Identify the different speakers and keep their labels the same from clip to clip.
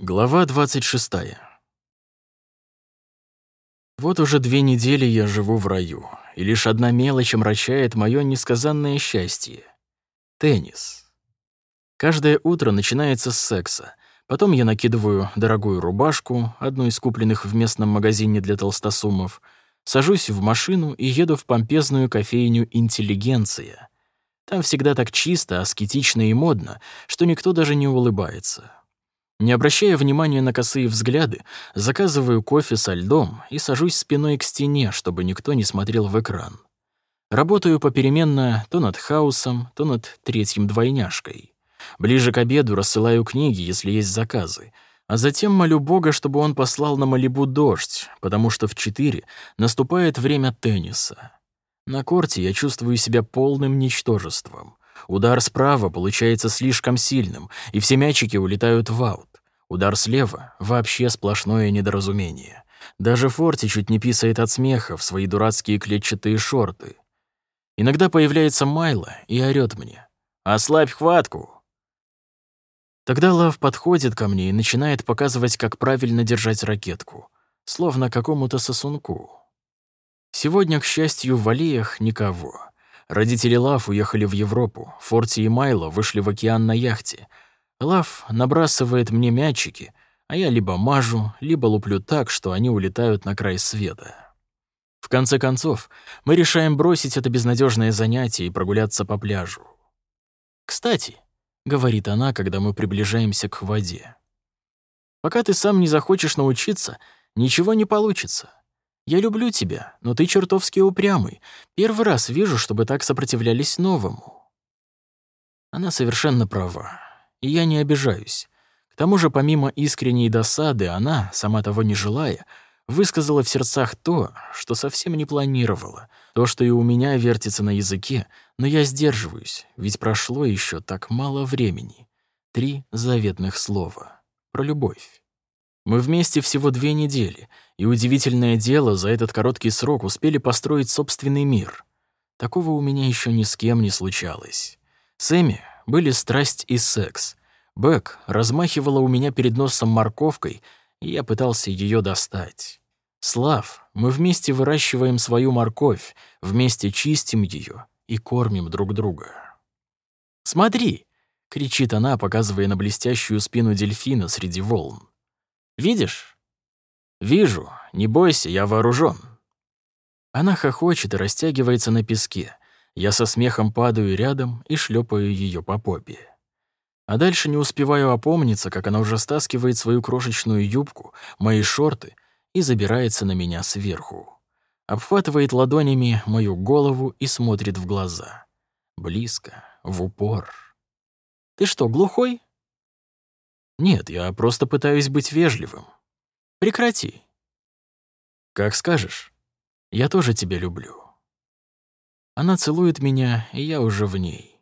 Speaker 1: Глава 26. Вот уже две недели я живу в раю, и лишь одна мелочь омрачает мое несказанное счастье — теннис. Каждое утро начинается с секса. Потом я накидываю дорогую рубашку, одну из купленных в местном магазине для толстосумов, сажусь в машину и еду в помпезную кофейню «Интеллигенция». Там всегда так чисто, аскетично и модно, что никто даже не улыбается. Не обращая внимания на косые взгляды, заказываю кофе со льдом и сажусь спиной к стене, чтобы никто не смотрел в экран. Работаю попеременно то над хаосом, то над третьим двойняшкой. Ближе к обеду рассылаю книги, если есть заказы, а затем молю Бога, чтобы он послал на Малибу дождь, потому что в четыре наступает время тенниса. На корте я чувствую себя полным ничтожеством. Удар справа получается слишком сильным, и все мячики улетают в аут. Удар слева — вообще сплошное недоразумение. Даже Форти чуть не писает от смеха в свои дурацкие клетчатые шорты. Иногда появляется Майло и орёт мне. «Ослабь хватку!» Тогда Лав подходит ко мне и начинает показывать, как правильно держать ракетку, словно какому-то сосунку. Сегодня, к счастью, в аллеях никого. Родители Лав уехали в Европу, Форти и Майло вышли в океан на яхте. Лав набрасывает мне мячики, а я либо мажу, либо луплю так, что они улетают на край света. В конце концов, мы решаем бросить это безнадежное занятие и прогуляться по пляжу. «Кстати», — говорит она, когда мы приближаемся к воде, «пока ты сам не захочешь научиться, ничего не получится. Я люблю тебя, но ты чертовски упрямый. Первый раз вижу, чтобы так сопротивлялись новому». Она совершенно права, и я не обижаюсь. К тому же, помимо искренней досады, она, сама того не желая, высказала в сердцах то, что совсем не планировала, то, что и у меня вертится на языке, но я сдерживаюсь, ведь прошло еще так мало времени. Три заветных слова про любовь. Мы вместе всего две недели, и удивительное дело, за этот короткий срок успели построить собственный мир. Такого у меня еще ни с кем не случалось. С Эми были страсть и секс. Бэк размахивала у меня перед носом морковкой, и я пытался ее достать. Слав, мы вместе выращиваем свою морковь, вместе чистим ее и кормим друг друга. «Смотри!» — кричит она, показывая на блестящую спину дельфина среди волн. Видишь? Вижу. Не бойся, я вооружен. Она хохочет и растягивается на песке. Я со смехом падаю рядом и шлепаю ее по попе. А дальше не успеваю опомниться, как она уже стаскивает свою крошечную юбку, мои шорты и забирается на меня сверху. Обхватывает ладонями мою голову и смотрит в глаза. Близко, в упор. «Ты что, глухой?» Нет, я просто пытаюсь быть вежливым. Прекрати. Как скажешь. Я тоже тебя люблю. Она целует меня, и я уже в ней.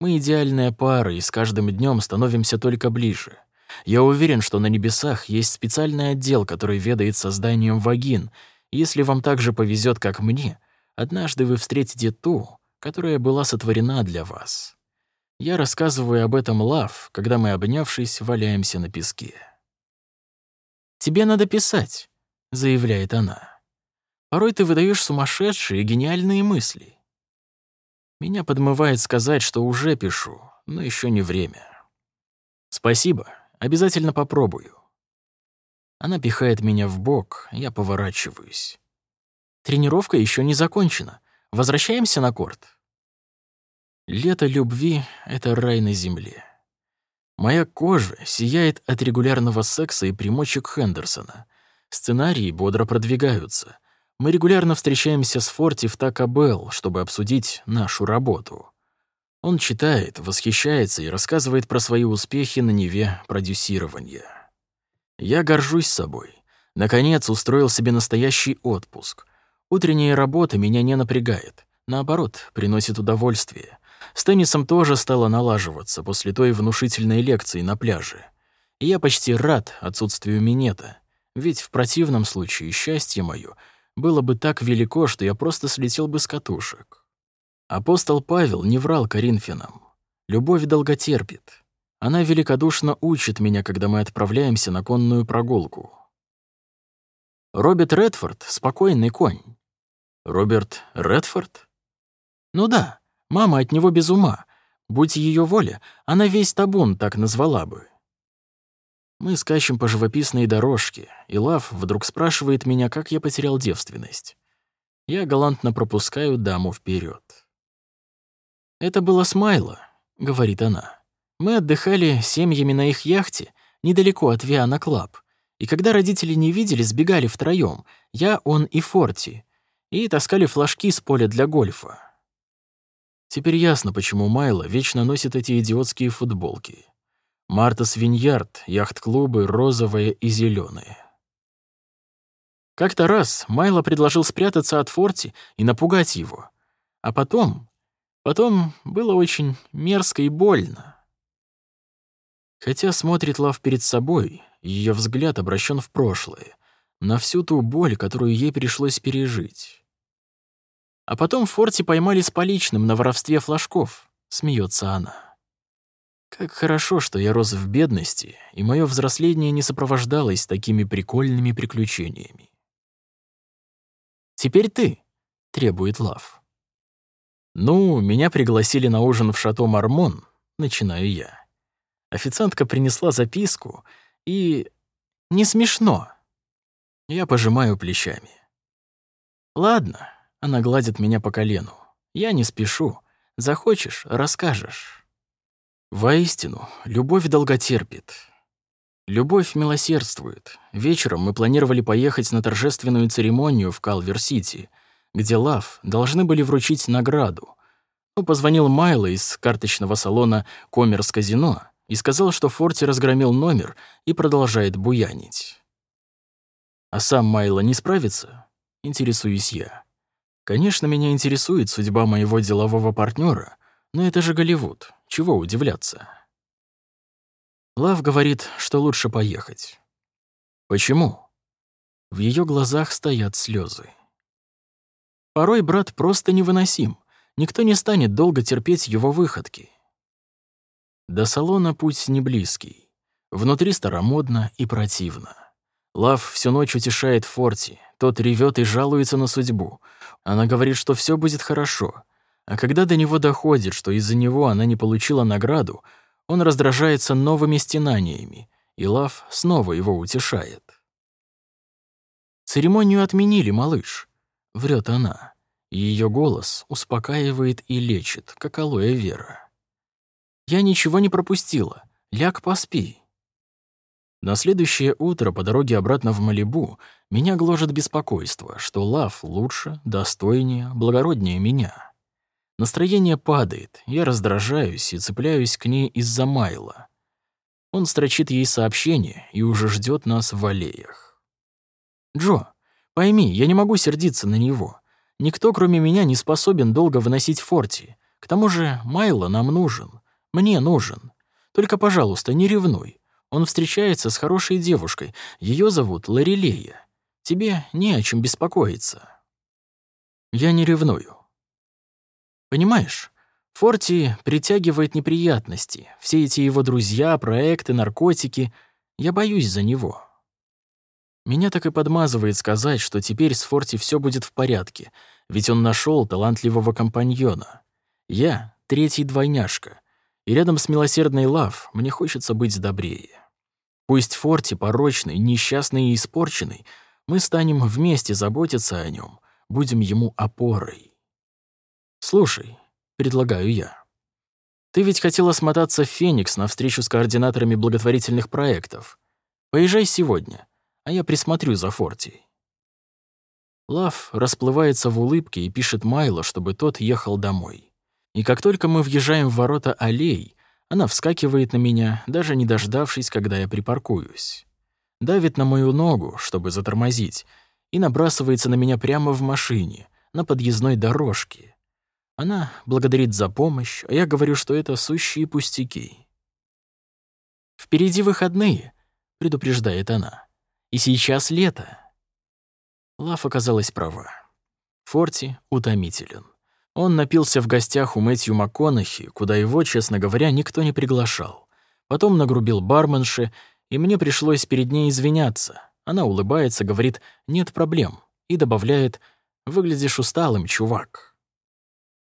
Speaker 1: Мы идеальная пара, и с каждым днем становимся только ближе. Я уверен, что на небесах есть специальный отдел, который ведает созданием вагин. если вам так же повезет, как мне, однажды вы встретите ту, которая была сотворена для вас. Я рассказываю об этом Лав, когда мы, обнявшись, валяемся на песке. «Тебе надо писать», — заявляет она. «Порой ты выдаешь сумасшедшие гениальные мысли». Меня подмывает сказать, что уже пишу, но еще не время. «Спасибо, обязательно попробую». Она пихает меня в бок, я поворачиваюсь. Тренировка еще не закончена. Возвращаемся на корт. Лето любви — это рай на земле. Моя кожа сияет от регулярного секса и примочек Хендерсона. Сценарии бодро продвигаются. Мы регулярно встречаемся с Форти в Тако Белл, чтобы обсудить нашу работу. Он читает, восхищается и рассказывает про свои успехи на Неве продюсирования. Я горжусь собой. Наконец устроил себе настоящий отпуск. Утренняя работа меня не напрягает. Наоборот, приносит удовольствие. С теннисом тоже стало налаживаться после той внушительной лекции на пляже. И я почти рад отсутствию минета, ведь в противном случае счастье мое было бы так велико, что я просто слетел бы с катушек. Апостол Павел не врал Коринфянам. Любовь долготерпит. Она великодушно учит меня, когда мы отправляемся на конную прогулку. Роберт Редфорд — спокойный конь. Роберт Редфорд? Ну да, мама от него без ума. Будь ее воля, она весь табун так назвала бы. Мы скачем по живописной дорожке, и Лав вдруг спрашивает меня, как я потерял девственность. Я галантно пропускаю даму вперед. «Это было с Майло», — говорит она. «Мы отдыхали семьями на их яхте недалеко от Wianno Club, и когда родители не видели, сбегали втроем, я, он и Форти, и таскали флажки с поля для гольфа. Теперь ясно, почему Майло вечно носит эти идиотские футболки. Мартас-Виньярд, яхт-клубы розовые и зеленые. Как-то раз Майло предложил спрятаться от Форти и напугать его. А потом... Потом было очень мерзко и больно. Хотя смотрит Лав перед собой, ее взгляд обращен в прошлое, на всю ту боль, которую ей пришлось пережить. А потом Форти поймали с поличным на воровстве флажков, смеется она. Как хорошо, что я рос в бедности, и мое взросление не сопровождалось такими прикольными приключениями. «Теперь ты», — требует Лав. «Ну, меня пригласили на ужин в шато Мармон», — начинаю я. Официантка принесла записку, и... Не смешно. Я пожимаю плечами. «Ладно», — она гладит меня по колену. «Я не спешу. Захочешь — расскажешь». Воистину, любовь долготерпит. Любовь милосердствует. Вечером мы планировали поехать на торжественную церемонию в Калвер-Сити, где Лав должны были вручить награду. Но позвонил Майло из карточного салона «Коммерс Казино» и сказал, что Форти разгромил номер и продолжает буянить. А сам Майло не справится? Интересуюсь я. Конечно, меня интересует судьба моего делового партнера, но это же Голливуд. Чего удивляться? Лав говорит, что лучше поехать. Почему? В ее глазах стоят слезы. Порой брат просто невыносим. Никто не станет долго терпеть его выходки. До салона путь не близкий. Внутри старомодно и противно. Лав всю ночь утешает Форти. Тот ревет и жалуется на судьбу. Она говорит, что все будет хорошо, а когда до него доходит, что из-за него она не получила награду, он раздражается новыми стенаниями, и Лав снова его утешает. «Церемонию отменили, малыш», — врет она, и ее голос успокаивает и лечит, как алоэ вера. «Я ничего не пропустила. Ляг, поспи». На следующее утро по дороге обратно в Малибу меня гложет беспокойство, что Лав лучше, достойнее, благороднее меня. Настроение падает, я раздражаюсь и цепляюсь к ней из-за Майла. Он строчит ей сообщение и уже ждет нас в аллеях. «Джо, пойми, я не могу сердиться на него. Никто, кроме меня, не способен долго выносить Форти. К тому же Майло нам нужен. Мне нужен. Только, пожалуйста, не ревнуй. Он встречается с хорошей девушкой. Ее зовут Ларилея. Тебе не о чем беспокоиться». Я не ревную. Понимаешь, Форти притягивает неприятности, все эти его друзья, проекты, наркотики. Я боюсь за него. Меня так и подмазывает сказать, что теперь с Форти все будет в порядке, ведь он нашел талантливого компаньона. Я — третий двойняшка, и рядом с милосердной Лав мне хочется быть добрее. Пусть Форти порочный, несчастный и испорченный, мы станем вместе заботиться о нем, будем ему опорой. «Слушай», — предлагаю я, — «ты ведь хотела смотаться в Феникс на встречу с координаторами благотворительных проектов. Поезжай сегодня, а я присмотрю за Форти». Лав расплывается в улыбке и пишет Майло, чтобы тот ехал домой. И как только мы въезжаем в ворота аллей, она вскакивает на меня, даже не дождавшись, когда я припаркуюсь. Давит на мою ногу, чтобы затормозить, и набрасывается на меня прямо в машине, на подъездной дорожке. Она благодарит за помощь, а я говорю, что это сущие пустяки. «Впереди выходные», — предупреждает она. «И сейчас лето». Лав оказалась права. Форти утомителен. Он напился в гостях у Мэтью МакКонахи, куда его, честно говоря, никто не приглашал. Потом нагрубил барменши, и мне пришлось перед ней извиняться. Она улыбается, говорит «нет проблем» и добавляет «выглядишь усталым, чувак».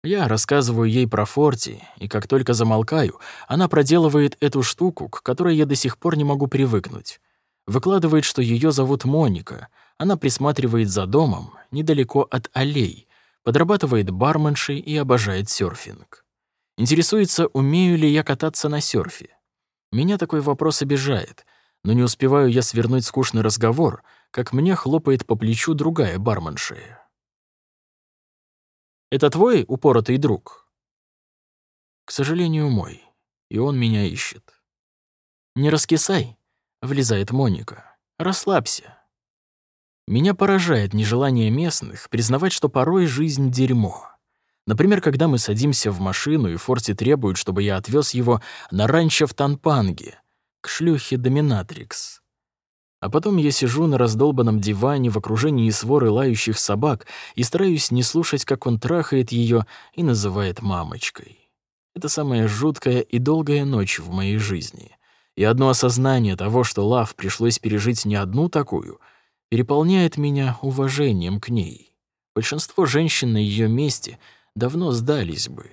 Speaker 1: Я рассказываю ей про Форти, и как только замолкаю, она проделывает эту штуку, к которой я до сих пор не могу привыкнуть. Выкладывает, что ее зовут Моника. Она присматривает за домом, недалеко от аллей, подрабатывает барменшей и обожает серфинг. Интересуется, умею ли я кататься на серфе. Меня такой вопрос обижает, но не успеваю я свернуть скучный разговор, как мне хлопает по плечу другая барменша. «Это твой упоротый друг?» «К сожалению, мой, и он меня ищет». «Не раскисай», — влезает Моника. «Расслабься». Меня поражает нежелание местных признавать, что порой жизнь — дерьмо. Например, когда мы садимся в машину, и Форти требует, чтобы я отвез его на ранчо в Танпанге, к шлюхе Доминатрикс. А потом я сижу на раздолбанном диване в окружении своры лающих собак и стараюсь не слушать, как он трахает ее и называет мамочкой. Это самая жуткая и долгая ночь в моей жизни. И одно осознание того, что Лав пришлось пережить не одну такую, переполняет меня уважением к ней. Большинство женщин на ее месте — давно сдались бы.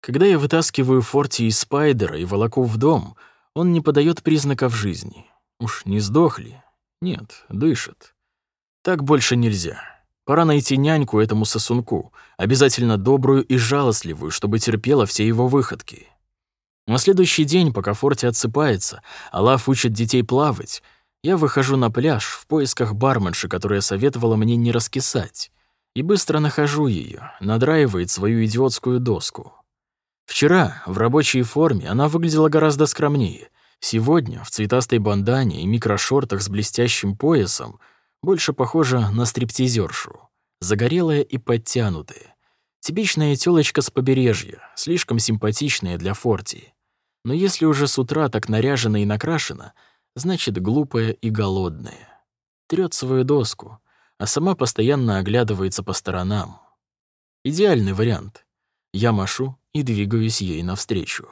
Speaker 1: Когда я вытаскиваю Форти из Спайдера и волоку в дом, он не подает признаков жизни. Уж не сдохли? Нет, дышит. Так больше нельзя. Пора найти няньку этому сосунку, обязательно добрую и жалостливую, чтобы терпела все его выходки. На следующий день, пока Форти отсыпается, Алаф учит детей плавать, я выхожу на пляж в поисках барменши, которая советовала мне не раскисать и быстро нахожу ее, надраивает свою идиотскую доску. Вчера в рабочей форме она выглядела гораздо скромнее. Сегодня в цветастой бандане и микрошортах с блестящим поясом больше похожа на стриптизершу. Загорелая и подтянутая. Типичная тёлочка с побережья, слишком симпатичная для Форти. Но если уже с утра так наряжена и накрашена, значит глупая и голодная. Трёт свою доску — а сама постоянно оглядывается по сторонам. Идеальный вариант. Я машу и двигаюсь ей навстречу.